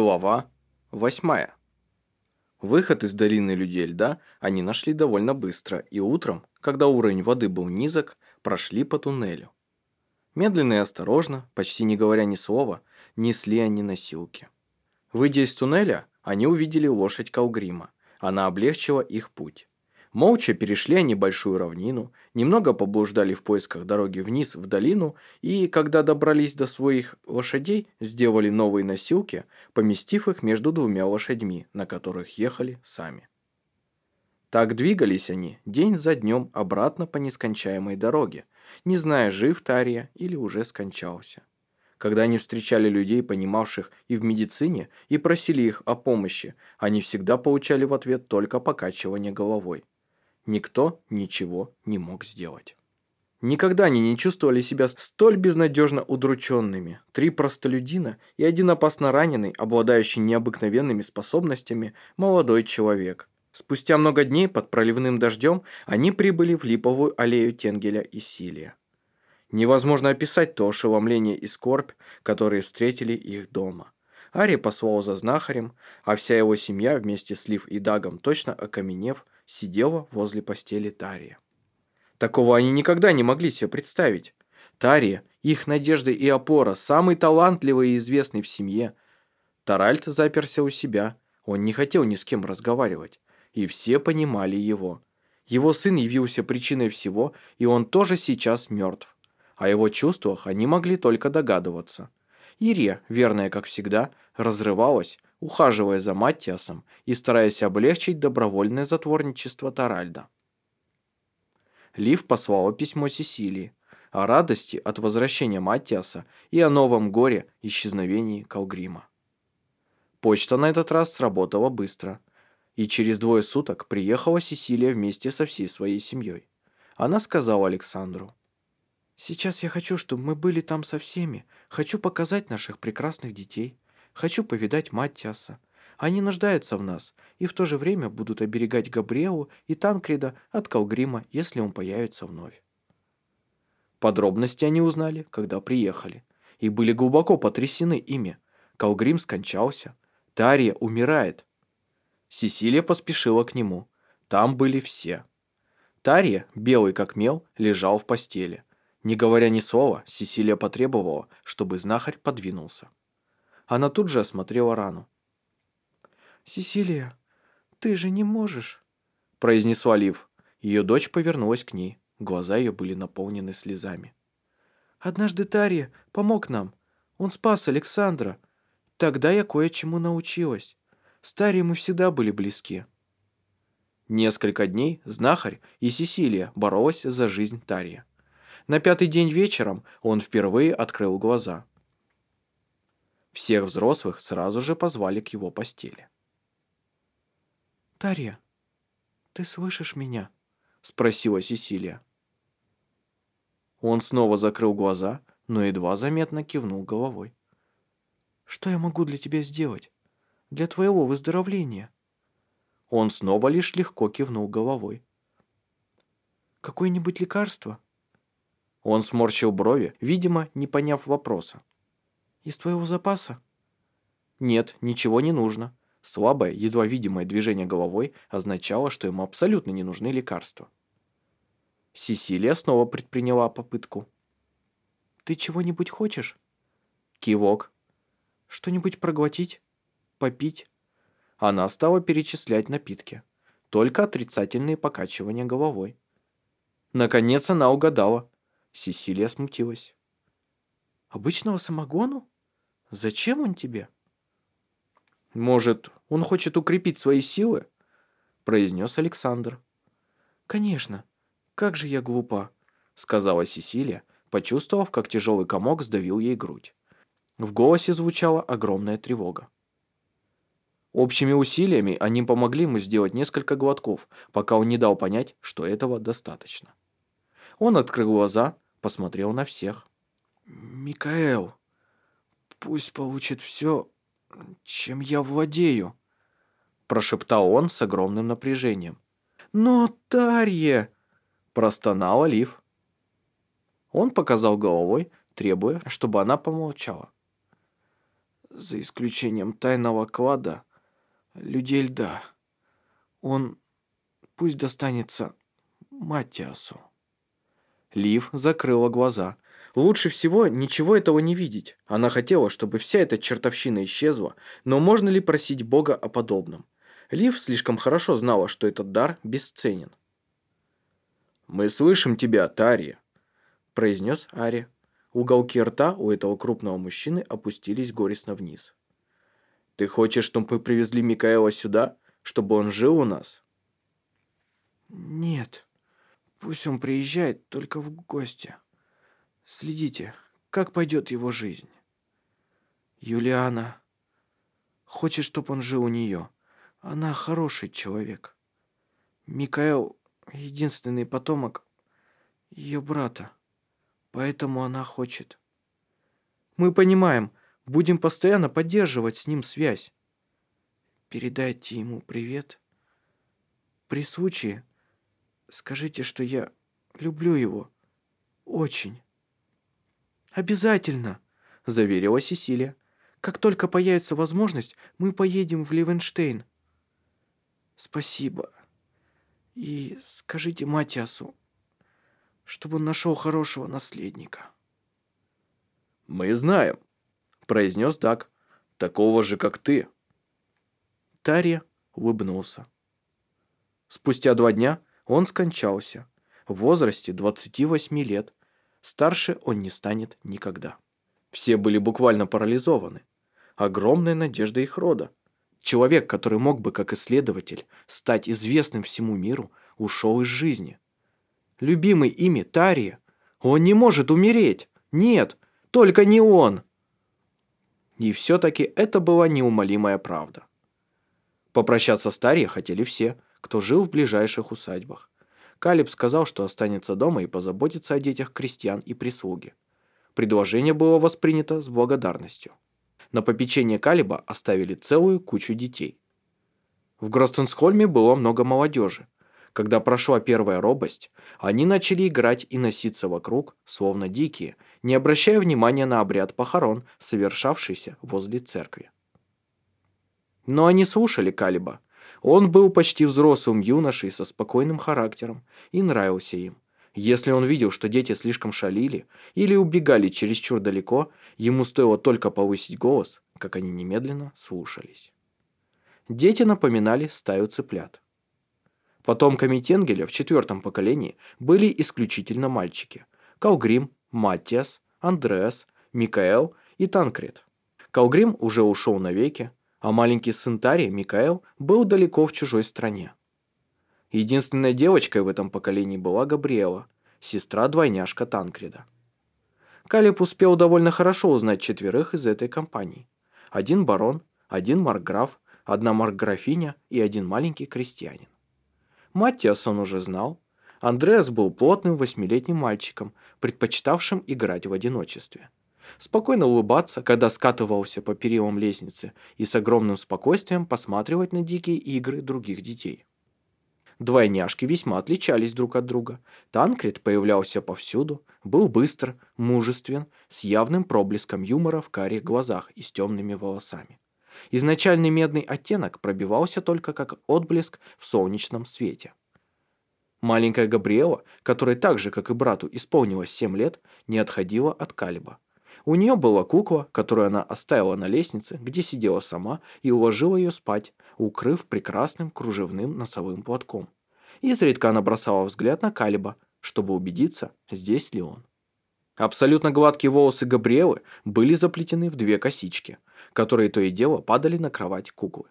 Глава 8. Выход из долины людей льда они нашли довольно быстро, и утром, когда уровень воды был низок, прошли по туннелю. Медленно и осторожно, почти не говоря ни слова, несли они носилки. Выйдя из туннеля, они увидели лошадь Калгрима. Она облегчила их путь. Молча перешли они большую равнину, немного поблуждали в поисках дороги вниз в долину и, когда добрались до своих лошадей, сделали новые носилки, поместив их между двумя лошадьми, на которых ехали сами. Так двигались они день за днем обратно по нескончаемой дороге, не зная, жив Тария или уже скончался. Когда они встречали людей, понимавших и в медицине, и просили их о помощи, они всегда получали в ответ только покачивание головой никто ничего не мог сделать. Никогда они не чувствовали себя столь безнадежно удрученными. Три простолюдина и один опасно раненый, обладающий необыкновенными способностями, молодой человек. Спустя много дней под проливным дождем они прибыли в липовую аллею Тенгеля и Силия. Невозможно описать то ошеломление и скорбь, которые встретили их дома. Ари послал за знахарем, а вся его семья вместе с Лив и Дагом, точно окаменев, сидела возле постели Тария. Такого они никогда не могли себе представить. Тария, их надежда и опора, самый талантливый и известный в семье. Таральт заперся у себя, он не хотел ни с кем разговаривать, и все понимали его. Его сын явился причиной всего, и он тоже сейчас мертв. О его чувствах они могли только догадываться. Ирия, верная как всегда, разрывалась, ухаживая за Маттиасом и стараясь облегчить добровольное затворничество Таральда. Лив послала письмо Сесилии о радости от возвращения Маттиаса и о новом горе исчезновении Калгрима. Почта на этот раз сработала быстро, и через двое суток приехала Сесилия вместе со всей своей семьей. Она сказала Александру, «Сейчас я хочу, чтобы мы были там со всеми, хочу показать наших прекрасных детей». Хочу повидать Маттиаса. Они нуждаются в нас и в то же время будут оберегать Габриэлу и Танкрида от Калгрима, если он появится вновь. Подробности они узнали, когда приехали, и были глубоко потрясены ими. Калгрим скончался, Тария умирает. Сесилия поспешила к нему. Там были все. Тария, белый как мел, лежал в постели. Не говоря ни слова, Сесилия потребовала, чтобы знахарь подвинулся. Она тут же осмотрела рану. «Сесилия, ты же не можешь», – произнесла Лив. Ее дочь повернулась к ней. Глаза ее были наполнены слезами. «Однажды Тария помог нам. Он спас Александра. Тогда я кое-чему научилась. С Тарией мы всегда были близки». Несколько дней знахарь и Сесилия боролась за жизнь Тария. На пятый день вечером он впервые открыл глаза. Всех взрослых сразу же позвали к его постели. «Тарья, ты слышишь меня?» – спросила Сесилия. Он снова закрыл глаза, но едва заметно кивнул головой. «Что я могу для тебя сделать? Для твоего выздоровления?» Он снова лишь легко кивнул головой. «Какое-нибудь лекарство?» Он сморщил брови, видимо, не поняв вопроса. «Из твоего запаса?» «Нет, ничего не нужно». Слабое, едва видимое движение головой означало, что ему абсолютно не нужны лекарства. Сесилия снова предприняла попытку. «Ты чего-нибудь хочешь?» Кивок. «Что-нибудь проглотить? Попить?» Она стала перечислять напитки. Только отрицательные покачивания головой. Наконец она угадала. Сесилия смутилась. «Обычного самогону?» Зачем он тебе? Может, он хочет укрепить свои силы? произнес Александр. Конечно. Как же я глупа, сказала Сесилия, почувствовав, как тяжелый комок сдавил ей грудь. В голосе звучала огромная тревога. Общими усилиями они помогли ему сделать несколько глотков, пока он не дал понять, что этого достаточно. Он открыл глаза, посмотрел на всех. «Микаэл», Пусть получит все, чем я владею», – прошептал он с огромным напряжением. «Но, Тарье!» – простонал Олив. Он показал головой, требуя, чтобы она помолчала. за исключением тайного клада, людей льда. Он пусть достанется Матиасу. Лив закрыла глаза. Лучше всего ничего этого не видеть. Она хотела, чтобы вся эта чертовщина исчезла, но можно ли просить Бога о подобном? Лив слишком хорошо знала, что этот дар бесценен. «Мы слышим тебя, Тария», – произнес Ари. Уголки рта у этого крупного мужчины опустились горестно вниз. «Ты хочешь, чтобы мы привезли Микаэла сюда, чтобы он жил у нас?» «Нет, пусть он приезжает только в гости. Следите, как пойдет его жизнь. Юлиана хочет, чтобы он жил у нее. Она хороший человек. Микаэл — единственный потомок ее брата, поэтому она хочет. Мы понимаем, будем постоянно поддерживать с ним связь. Передайте ему привет. При случае скажите, что я люблю его. Очень. Обязательно, заверила Сесилия. Как только появится возможность, мы поедем в Ливенштейн. Спасибо. И скажите Матиасу, чтобы он нашел хорошего наследника. Мы знаем, произнес Даг. Такого же, как ты. Тария улыбнулся. Спустя два дня он скончался в возрасте 28 лет. Старше он не станет никогда. Все были буквально парализованы. Огромная надежда их рода. Человек, который мог бы, как исследователь, стать известным всему миру, ушел из жизни. Любимый ими Тария. Он не может умереть. Нет, только не он. И все-таки это была неумолимая правда. Попрощаться с Тарьей хотели все, кто жил в ближайших усадьбах. Калиб сказал, что останется дома и позаботится о детях крестьян и прислуги. Предложение было воспринято с благодарностью. На попечение Калиба оставили целую кучу детей. В Гростенсхольме было много молодежи. Когда прошла первая робость, они начали играть и носиться вокруг, словно дикие, не обращая внимания на обряд похорон, совершавшийся возле церкви. Но они слушали Калиба. Он был почти взрослым юношей со спокойным характером и нравился им. Если он видел, что дети слишком шалили или убегали чересчур далеко, ему стоило только повысить голос, как они немедленно слушались. Дети напоминали стаю цыплят. Потомками Тенгеля в четвертом поколении были исключительно мальчики. Калгрим, Маттиас, Андреас, Микаэл и Танкред. Калгрим уже ушел навеки, а маленький сын Тари, Микаэл, был далеко в чужой стране. Единственной девочкой в этом поколении была Габриэла, сестра-двойняшка Танкреда. Калиб успел довольно хорошо узнать четверых из этой компании. Один барон, один маркграф, одна маркграфиня и один маленький крестьянин. Маттиас он уже знал. Андреас был плотным восьмилетним мальчиком, предпочитавшим играть в одиночестве. Спокойно улыбаться, когда скатывался по перилам лестницы, и с огромным спокойствием посматривать на дикие игры других детей. Двойняшки весьма отличались друг от друга. Танкред появлялся повсюду, был быстр, мужествен, с явным проблеском юмора в карих глазах и с темными волосами. Изначальный медный оттенок пробивался только как отблеск в солнечном свете. Маленькая Габриэла, которой так же, как и брату, исполнилось 7 лет, не отходила от Калиба. У нее была кукла, которую она оставила на лестнице, где сидела сама, и уложила ее спать, укрыв прекрасным кружевным носовым платком. Изредка она бросала взгляд на Калиба, чтобы убедиться, здесь ли он. Абсолютно гладкие волосы Габриэлы были заплетены в две косички, которые то и дело падали на кровать куклы.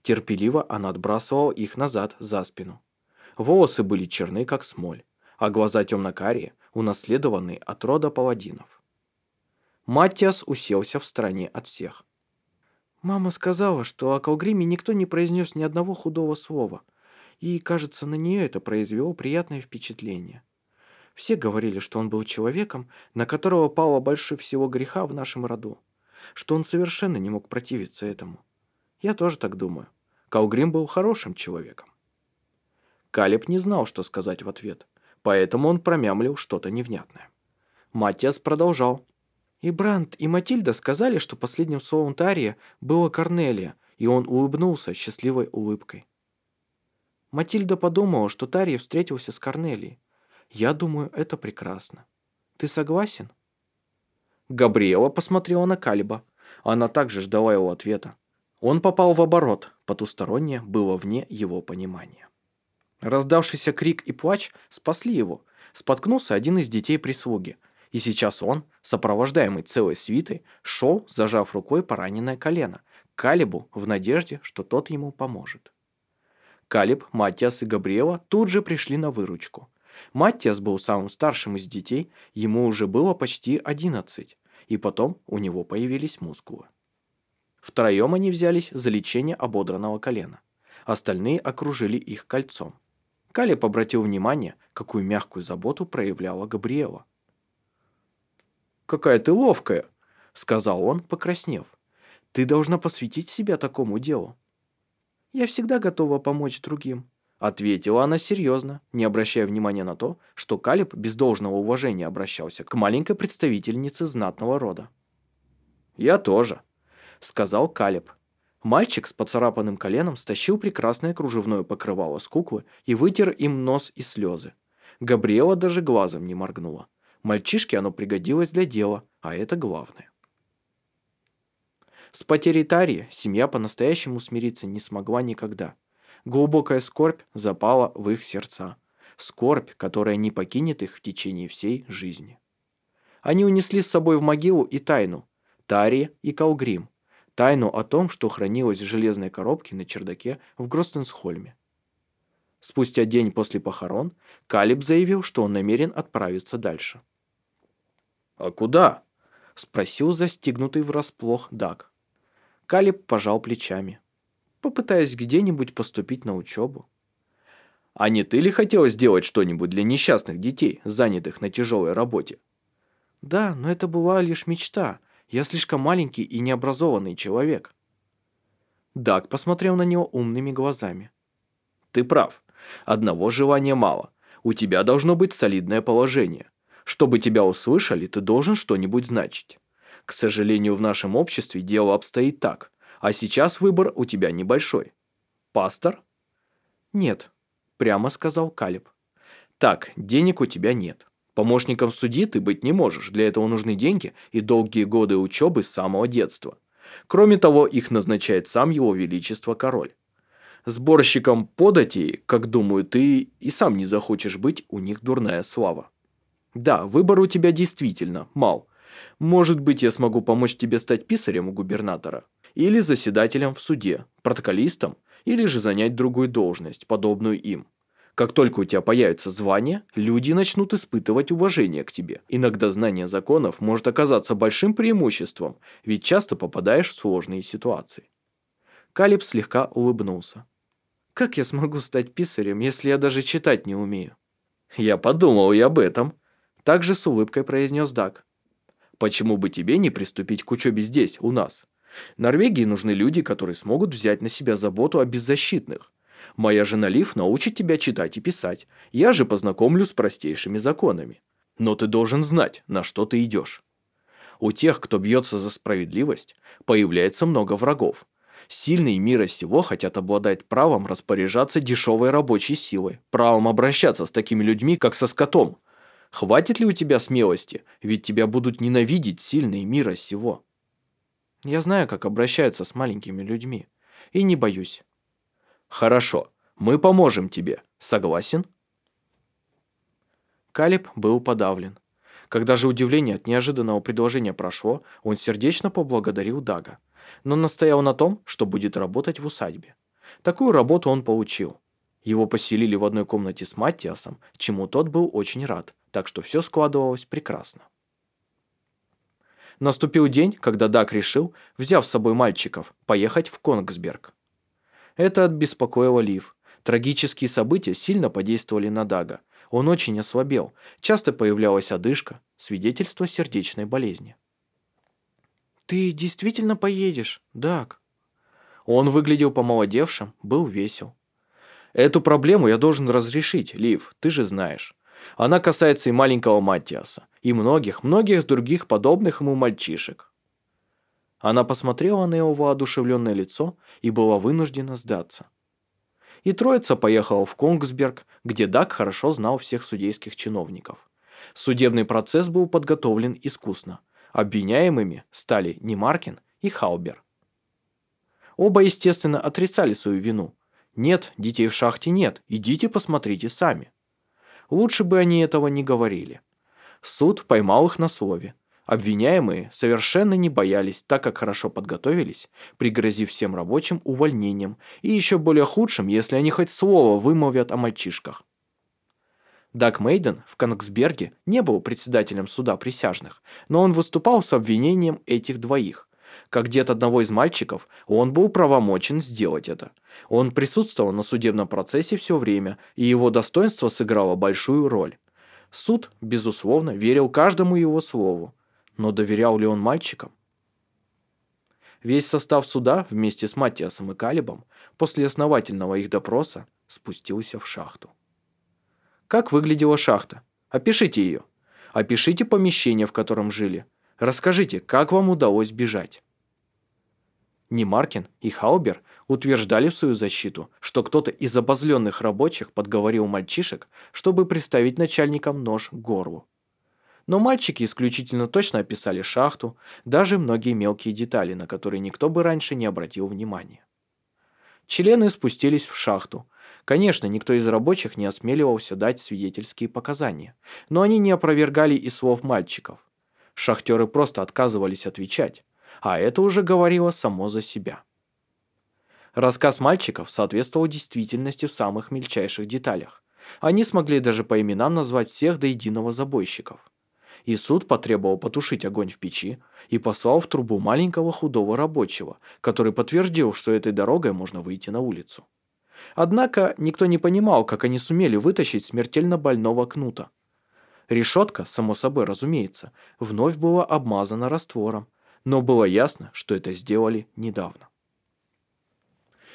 Терпеливо она отбрасывала их назад за спину. Волосы были черны, как смоль, а глаза темно-карие, унаследованные от рода паладинов. Маттиас уселся в стороне от всех. Мама сказала, что о Калгриме никто не произнес ни одного худого слова, и, кажется, на нее это произвело приятное впечатление. Все говорили, что он был человеком, на которого пало больше всего греха в нашем роду, что он совершенно не мог противиться этому. Я тоже так думаю. Калгрим был хорошим человеком. Калеб не знал, что сказать в ответ, поэтому он промямлил что-то невнятное. Матиас продолжал. И Бранд, и Матильда сказали, что последним словом Тария было Корнелия, и он улыбнулся счастливой улыбкой. Матильда подумала, что Тария встретился с Корнелией. Я думаю, это прекрасно. Ты согласен? Габриэла посмотрела на Калиба. Она также ждала его ответа. Он попал в оборот, потустороннее было вне его понимания. Раздавшийся крик и плач спасли его. Споткнулся один из детей прислуги, и сейчас он, сопровождаемый целой свитой, шел, зажав рукой пораненное колено, Калибу в надежде, что тот ему поможет. Калиб, Матиас и Габриэла тут же пришли на выручку. Маттиас был самым старшим из детей, ему уже было почти одиннадцать, и потом у него появились мускулы. Втроем они взялись за лечение ободранного колена. Остальные окружили их кольцом. Калиб обратил внимание, какую мягкую заботу проявляла Габриэла. «Какая ты ловкая!» — сказал он, покраснев. «Ты должна посвятить себя такому делу». «Я всегда готова помочь другим», Ответила она серьезно, не обращая внимания на то, что Калиб без должного уважения обращался к маленькой представительнице знатного рода. «Я тоже», — сказал Калиб. Мальчик с поцарапанным коленом стащил прекрасное кружевное покрывало с куклы и вытер им нос и слезы. Габриэла даже глазом не моргнула. Мальчишке оно пригодилось для дела, а это главное. С потерей Тарии семья по-настоящему смириться не смогла никогда. Глубокая скорбь запала в их сердца. Скорбь, которая не покинет их в течение всей жизни. Они унесли с собой в могилу и тайну, Тари и Калгрим, тайну о том, что хранилось в железной коробке на чердаке в Гростенсхольме. Спустя день после похорон Калиб заявил, что он намерен отправиться дальше. «А куда?» – спросил застигнутый врасплох Даг. Калиб пожал плечами попытаясь где-нибудь поступить на учебу. А не ты ли хотела сделать что-нибудь для несчастных детей, занятых на тяжелой работе? Да, но это была лишь мечта. Я слишком маленький и необразованный человек. Даг посмотрел на него умными глазами. Ты прав. Одного желания мало. У тебя должно быть солидное положение. Чтобы тебя услышали, ты должен что-нибудь значить. К сожалению, в нашем обществе дело обстоит так. А сейчас выбор у тебя небольшой. Пастор? Нет, прямо сказал Калиб. Так, денег у тебя нет. Помощником судьи ты быть не можешь, для этого нужны деньги и долгие годы учебы с самого детства. Кроме того, их назначает сам его величество король. Сборщиком податей, как думаю, ты и сам не захочешь быть, у них дурная слава. Да, выбор у тебя действительно мал. Может быть, я смогу помочь тебе стать писарем у губернатора или заседателем в суде, протоколистом, или же занять другую должность, подобную им. Как только у тебя появится звание, люди начнут испытывать уважение к тебе. Иногда знание законов может оказаться большим преимуществом, ведь часто попадаешь в сложные ситуации. Калиб слегка улыбнулся. «Как я смогу стать писарем, если я даже читать не умею?» «Я подумал и об этом», – также с улыбкой произнес Даг. «Почему бы тебе не приступить к учебе здесь, у нас? Норвегии нужны люди, которые смогут взять на себя заботу о беззащитных. Моя жена Лив научит тебя читать и писать. Я же познакомлю с простейшими законами. Но ты должен знать, на что ты идешь. У тех, кто бьется за справедливость, появляется много врагов. Сильные мира сего хотят обладать правом распоряжаться дешевой рабочей силой, правом обращаться с такими людьми, как со скотом. Хватит ли у тебя смелости, ведь тебя будут ненавидеть сильные мира сего. Я знаю, как обращаются с маленькими людьми. И не боюсь. Хорошо, мы поможем тебе. Согласен? Калиб был подавлен. Когда же удивление от неожиданного предложения прошло, он сердечно поблагодарил Дага, но настоял на том, что будет работать в усадьбе. Такую работу он получил. Его поселили в одной комнате с Маттиасом, чему тот был очень рад, так что все складывалось прекрасно. Наступил день, когда Дак решил, взяв с собой мальчиков, поехать в Конгсберг. Это беспокоило Лив. Трагические события сильно подействовали на Дага. Он очень ослабел, часто появлялась одышка, свидетельство сердечной болезни. «Ты действительно поедешь, Даг?» Он выглядел помолодевшим, был весел. «Эту проблему я должен разрешить, Лив, ты же знаешь. Она касается и маленького Маттиаса, и многих-многих других подобных ему мальчишек. Она посмотрела на его воодушевленное лицо и была вынуждена сдаться. И троица поехала в Конгсберг, где Дак хорошо знал всех судейских чиновников. Судебный процесс был подготовлен искусно. Обвиняемыми стали Немаркин и Хаубер. Оба, естественно, отрицали свою вину. Нет, детей в шахте нет, идите посмотрите сами. Лучше бы они этого не говорили. Суд поймал их на слове. Обвиняемые совершенно не боялись, так как хорошо подготовились, пригрозив всем рабочим увольнением и еще более худшим, если они хоть слово вымолвят о мальчишках. Даг Мейден в Конгсберге не был председателем суда присяжных, но он выступал с обвинением этих двоих. Как дед одного из мальчиков, он был правомочен сделать это. Он присутствовал на судебном процессе все время, и его достоинство сыграло большую роль. Суд, безусловно, верил каждому его слову. Но доверял ли он мальчикам? Весь состав суда вместе с Матиасом и Калибом после основательного их допроса спустился в шахту. Как выглядела шахта? Опишите ее. Опишите помещение, в котором жили. Расскажите, как вам удалось бежать. Немаркин и Хаубер утверждали в свою защиту, что кто-то из обозленных рабочих подговорил мальчишек, чтобы приставить начальникам нож к горлу. Но мальчики исключительно точно описали шахту, даже многие мелкие детали, на которые никто бы раньше не обратил внимания. Члены спустились в шахту. Конечно, никто из рабочих не осмеливался дать свидетельские показания, но они не опровергали и слов мальчиков. Шахтеры просто отказывались отвечать, а это уже говорило само за себя. Рассказ мальчиков соответствовал действительности в самых мельчайших деталях. Они смогли даже по именам назвать всех до единого забойщиков. И суд потребовал потушить огонь в печи и послал в трубу маленького худого рабочего, который подтвердил, что этой дорогой можно выйти на улицу. Однако никто не понимал, как они сумели вытащить смертельно больного кнута. Решетка, само собой разумеется, вновь была обмазана раствором, но было ясно, что это сделали недавно.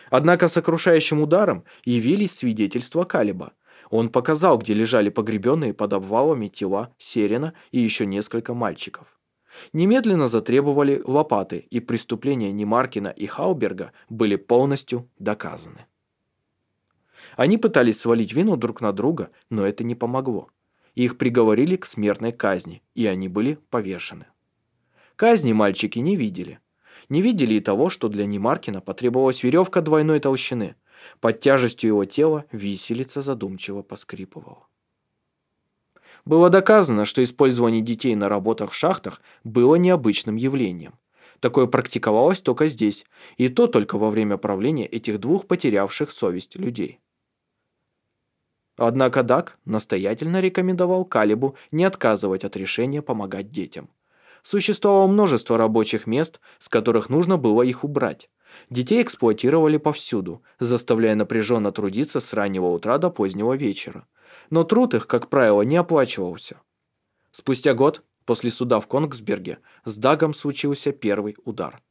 Однако сокрушающим ударом явились свидетельства Калиба. Он показал, где лежали погребенные под обвалами тела Серина и еще несколько мальчиков. Немедленно затребовали лопаты, и преступления Немаркина и Хауберга были полностью доказаны. Они пытались свалить вину друг на друга, но это не помогло. Их приговорили к смертной казни, и они были повешены. Казни мальчики не видели. Не видели и того, что для Немаркина потребовалась веревка двойной толщины. Под тяжестью его тела виселица задумчиво поскрипывала. Было доказано, что использование детей на работах в шахтах было необычным явлением. Такое практиковалось только здесь, и то только во время правления этих двух потерявших совесть людей. Однако Дак настоятельно рекомендовал Калибу не отказывать от решения помогать детям. Существовало множество рабочих мест, с которых нужно было их убрать. Детей эксплуатировали повсюду, заставляя напряженно трудиться с раннего утра до позднего вечера. Но труд их, как правило, не оплачивался. Спустя год, после суда в Конгсберге, с Дагом случился первый удар.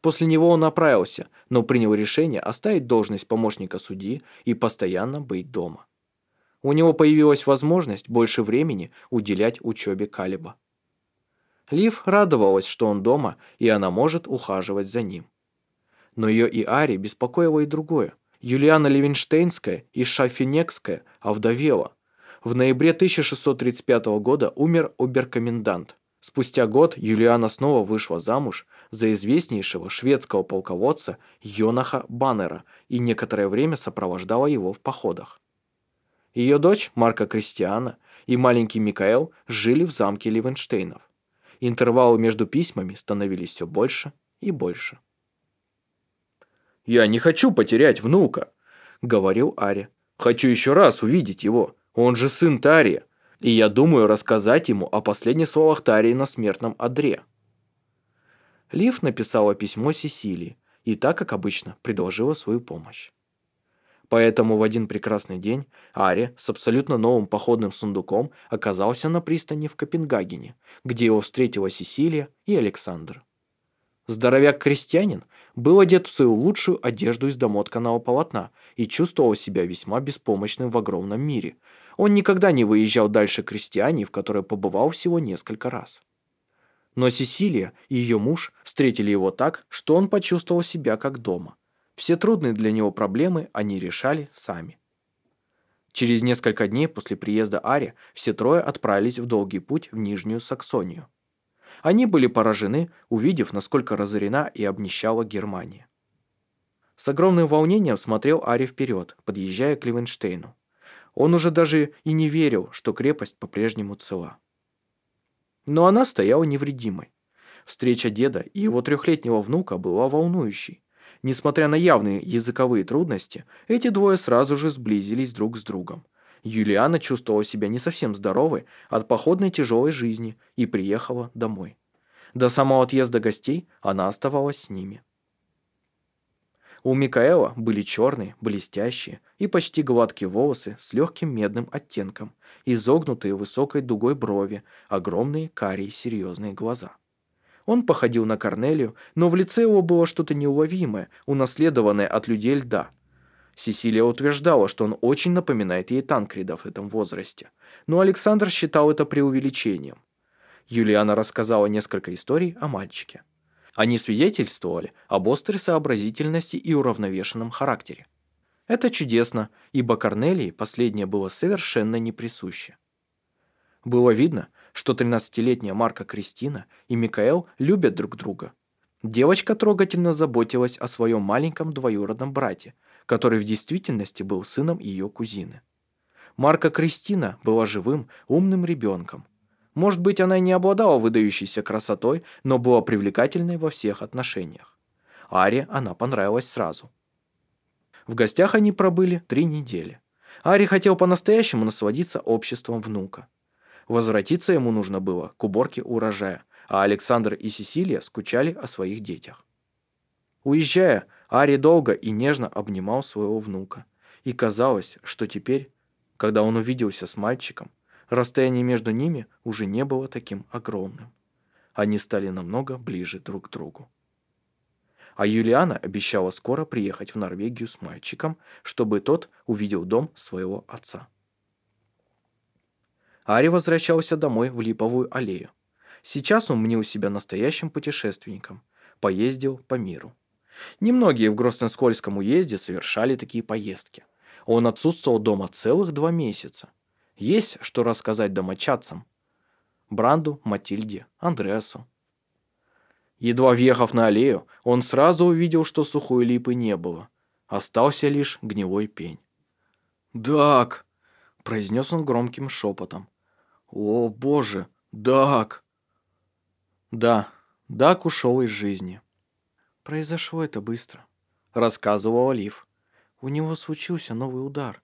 После него он оправился, но принял решение оставить должность помощника судьи и постоянно быть дома. У него появилась возможность больше времени уделять учебе Калиба. Лив радовалась, что он дома, и она может ухаживать за ним. Но ее и Ари беспокоило и другое. Юлиана Левинштейнская и Шафинекская овдовела. В ноябре 1635 года умер оберкомендант. Спустя год Юлиана снова вышла замуж за известнейшего шведского полководца Йонаха Баннера и некоторое время сопровождала его в походах. Ее дочь Марка Кристиана и маленький Микаэл жили в замке Ливенштейнов. Интервалы между письмами становились все больше и больше. «Я не хочу потерять внука», — говорил Ари. «Хочу еще раз увидеть его. Он же сын Тария. И я думаю рассказать ему о последних словах Тарии на смертном одре». Лив написала письмо Сесилии и так, как обычно, предложила свою помощь. Поэтому в один прекрасный день Ари с абсолютно новым походным сундуком оказался на пристани в Копенгагене, где его встретила Сесилия и Александр. Здоровяк-крестьянин был одет в свою лучшую одежду из домотканого полотна и чувствовал себя весьма беспомощным в огромном мире. Он никогда не выезжал дальше крестьяне, в которой побывал всего несколько раз. Но Сесилия и ее муж встретили его так, что он почувствовал себя как дома. Все трудные для него проблемы они решали сами. Через несколько дней после приезда Ари все трое отправились в долгий путь в Нижнюю Саксонию. Они были поражены, увидев, насколько разорена и обнищала Германия. С огромным волнением смотрел Ари вперед, подъезжая к Ливенштейну. Он уже даже и не верил, что крепость по-прежнему цела. Но она стояла невредимой. Встреча деда и его трехлетнего внука была волнующей. Несмотря на явные языковые трудности, эти двое сразу же сблизились друг с другом. Юлиана чувствовала себя не совсем здоровой от походной тяжелой жизни и приехала домой. До самого отъезда гостей она оставалась с ними. У Микаэла были черные, блестящие и почти гладкие волосы с легким медным оттенком, изогнутые высокой дугой брови, огромные карие серьезные глаза. Он походил на Корнелию, но в лице его было что-то неуловимое, унаследованное от людей льда. Сесилия утверждала, что он очень напоминает ей Танкрида в этом возрасте, но Александр считал это преувеличением. Юлиана рассказала несколько историй о мальчике. Они свидетельствовали об острой сообразительности и уравновешенном характере. Это чудесно, ибо Корнелии последнее было совершенно не присуще. Было видно, что 13-летняя Марка Кристина и Микаэл любят друг друга. Девочка трогательно заботилась о своем маленьком двоюродном брате, который в действительности был сыном ее кузины. Марка Кристина была живым, умным ребенком. Может быть, она и не обладала выдающейся красотой, но была привлекательной во всех отношениях. Аре она понравилась сразу. В гостях они пробыли три недели. Ари хотел по-настоящему насладиться обществом внука. Возвратиться ему нужно было к уборке урожая, а Александр и Сесилия скучали о своих детях. Уезжая, Ари долго и нежно обнимал своего внука. И казалось, что теперь, когда он увиделся с мальчиком, расстояние между ними уже не было таким огромным. Они стали намного ближе друг к другу. А Юлиана обещала скоро приехать в Норвегию с мальчиком, чтобы тот увидел дом своего отца. Ари возвращался домой в Липовую аллею. Сейчас он мнил себя настоящим путешественником, поездил по миру. Немногие в Гростенскольском уезде совершали такие поездки. Он отсутствовал дома целых два месяца. Есть что рассказать домочадцам. Бранду, Матильде, Андреасу. Едва въехав на аллею, он сразу увидел, что сухой липы не было. Остался лишь гнилой пень. «Дак!» – произнес он громким шепотом. О, боже, Дак! Да, Дак ушел из жизни. Произошло это быстро, рассказывал Олив. У него случился новый удар,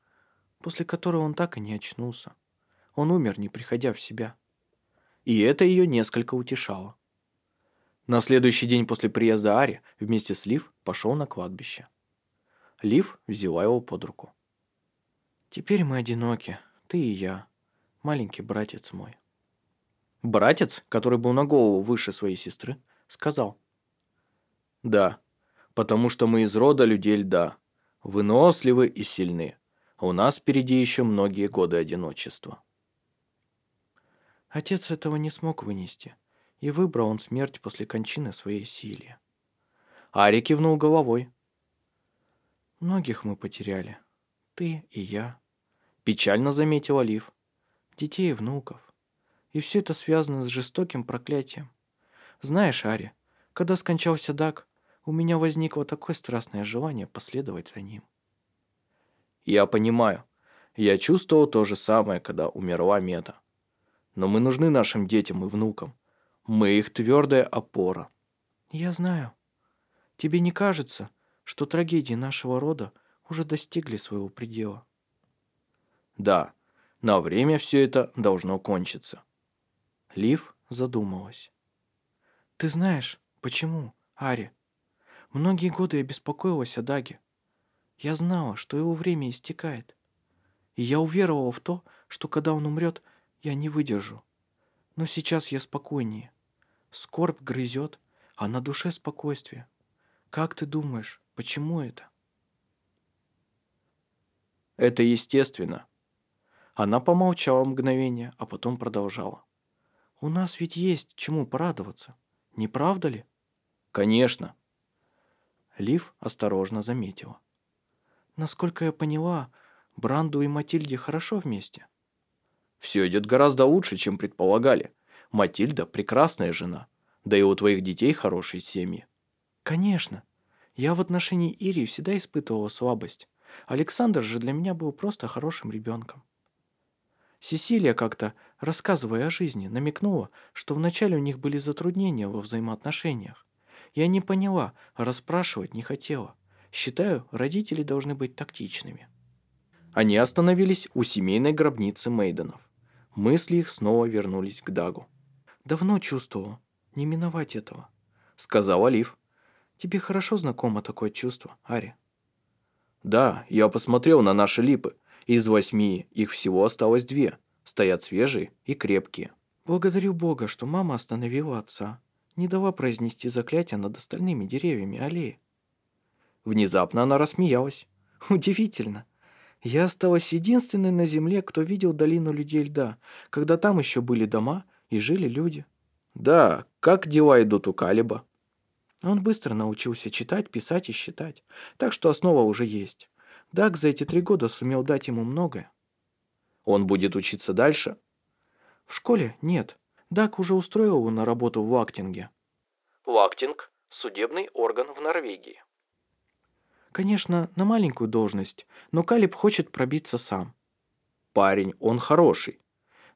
после которого он так и не очнулся. Он умер, не приходя в себя. И это ее несколько утешало. На следующий день после приезда Ари вместе с Лив пошел на кладбище. Лив взяла его под руку. «Теперь мы одиноки, ты и я маленький братец мой. Братец, который был на голову выше своей сестры, сказал. Да, потому что мы из рода людей льда, выносливы и сильны. У нас впереди еще многие годы одиночества. Отец этого не смог вынести, и выбрал он смерть после кончины своей силе. Ари кивнул головой. Многих мы потеряли, ты и я, печально заметил Олив детей и внуков. И все это связано с жестоким проклятием. Знаешь, Ари, когда скончался Дак, у меня возникло такое страстное желание последовать за ним. Я понимаю. Я чувствовал то же самое, когда умерла Мета. Но мы нужны нашим детям и внукам. Мы их твердая опора. Я знаю. Тебе не кажется, что трагедии нашего рода уже достигли своего предела? Да, на время все это должно кончиться. Лив задумалась. Ты знаешь, почему, Ари? Многие годы я беспокоилась о Даге. Я знала, что его время истекает. И я уверовала в то, что когда он умрет, я не выдержу. Но сейчас я спокойнее. Скорбь грызет, а на душе спокойствие. Как ты думаешь, почему это? Это естественно, Она помолчала мгновение, а потом продолжала. «У нас ведь есть чему порадоваться, не правда ли?» «Конечно». Лив осторожно заметила. «Насколько я поняла, Бранду и Матильде хорошо вместе?» «Все идет гораздо лучше, чем предполагали. Матильда – прекрасная жена, да и у твоих детей хорошие семьи». «Конечно. Я в отношении Ирии всегда испытывала слабость. Александр же для меня был просто хорошим ребенком. Сесилия как-то, рассказывая о жизни, намекнула, что вначале у них были затруднения во взаимоотношениях. Я не поняла, а расспрашивать не хотела. Считаю, родители должны быть тактичными. Они остановились у семейной гробницы Мейденов. Мысли их снова вернулись к Дагу. «Давно чувствовала. Не миновать этого», — сказал Олив. «Тебе хорошо знакомо такое чувство, Ари?» Да, я посмотрел на наши липы. Из восьми их всего осталось две. Стоят свежие и крепкие. Благодарю Бога, что мама остановила отца. Не дала произнести заклятие над остальными деревьями аллеи. Внезапно она рассмеялась. Удивительно. Я осталась единственной на земле, кто видел долину людей льда, когда там еще были дома и жили люди. Да, как дела идут у Калиба? Он быстро научился читать, писать и считать, так что основа уже есть. Даг за эти три года сумел дать ему многое. Он будет учиться дальше? В школе нет. Даг уже устроил его на работу в Лактинге. Лактинг – судебный орган в Норвегии. Конечно, на маленькую должность, но Калиб хочет пробиться сам. Парень, он хороший.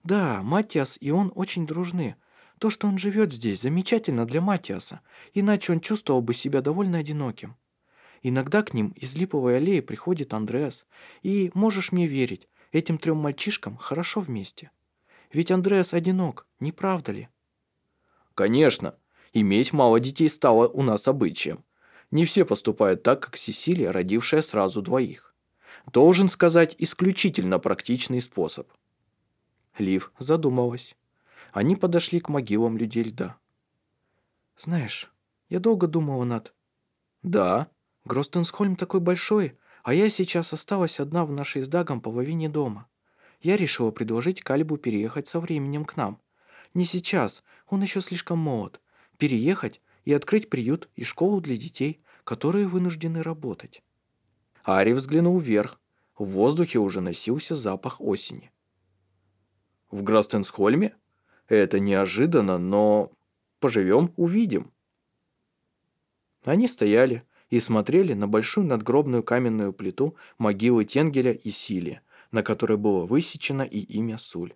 Да, Матиас и он очень дружны – то, что он живет здесь, замечательно для Матиаса, иначе он чувствовал бы себя довольно одиноким. Иногда к ним из Липовой аллеи приходит Андреас, и, можешь мне верить, этим трем мальчишкам хорошо вместе. Ведь Андреас одинок, не правда ли? Конечно, иметь мало детей стало у нас обычаем. Не все поступают так, как Сесилия, родившая сразу двоих. Должен сказать, исключительно практичный способ. Лив задумалась. Они подошли к могилам людей льда. «Знаешь, я долго думала над...» «Да?» «Гростенсхольм такой большой, а я сейчас осталась одна в нашей с Дагом половине дома. Я решила предложить Калибу переехать со временем к нам. Не сейчас, он еще слишком молод. Переехать и открыть приют и школу для детей, которые вынуждены работать». Ари взглянул вверх. В воздухе уже носился запах осени. «В Гростенсхольме?» Это неожиданно, но поживем, увидим. Они стояли и смотрели на большую надгробную каменную плиту могилы Тенгеля и Силия, на которой было высечено и имя Суль.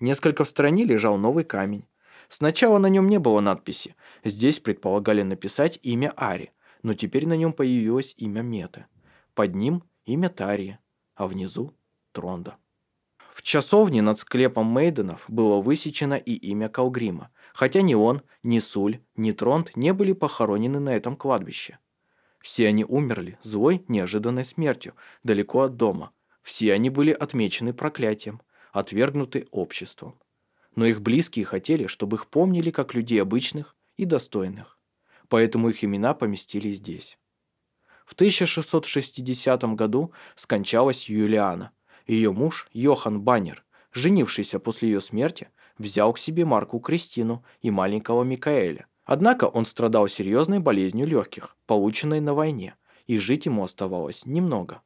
Несколько в стороне лежал новый камень. Сначала на нем не было надписи. Здесь предполагали написать имя Ари, но теперь на нем появилось имя Меты. Под ним имя Тарии, а внизу Тронда. В часовне над склепом Мейденов было высечено и имя Калгрима, хотя ни он, ни Суль, ни Тронт не были похоронены на этом кладбище. Все они умерли злой, неожиданной смертью, далеко от дома. Все они были отмечены проклятием, отвергнуты обществом. Но их близкие хотели, чтобы их помнили как людей обычных и достойных. Поэтому их имена поместили здесь. В 1660 году скончалась Юлиана, ее муж, Йохан Баннер, женившийся после ее смерти, взял к себе Марку Кристину и маленького Микаэля. Однако он страдал серьезной болезнью легких, полученной на войне, и жить ему оставалось немного.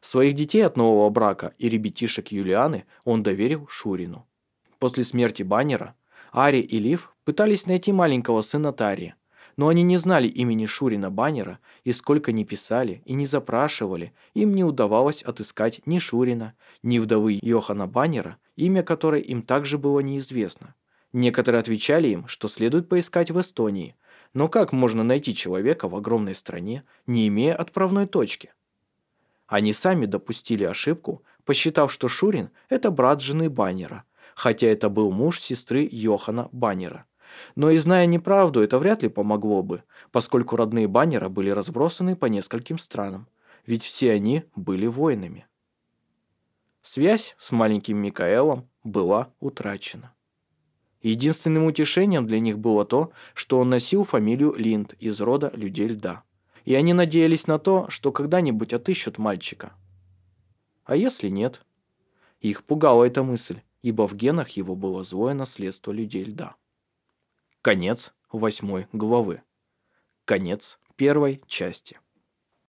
Своих детей от нового брака и ребятишек Юлианы он доверил Шурину. После смерти Баннера Ари и Лив пытались найти маленького сына Тарии, но они не знали имени Шурина Баннера, и сколько ни писали и не запрашивали, им не удавалось отыскать ни Шурина, ни вдовы Йохана Баннера, имя которой им также было неизвестно. Некоторые отвечали им, что следует поискать в Эстонии, но как можно найти человека в огромной стране, не имея отправной точки? Они сами допустили ошибку, посчитав, что Шурин – это брат жены Баннера, хотя это был муж сестры Йохана Баннера. Но и зная неправду, это вряд ли помогло бы, поскольку родные баннера были разбросаны по нескольким странам, ведь все они были воинами. Связь с маленьким Микаэлом была утрачена. Единственным утешением для них было то, что он носил фамилию Линд из рода людей льда. И они надеялись на то, что когда-нибудь отыщут мальчика. А если нет? Их пугала эта мысль, ибо в генах его было злое наследство людей льда. Конец восьмой главы. Конец первой части.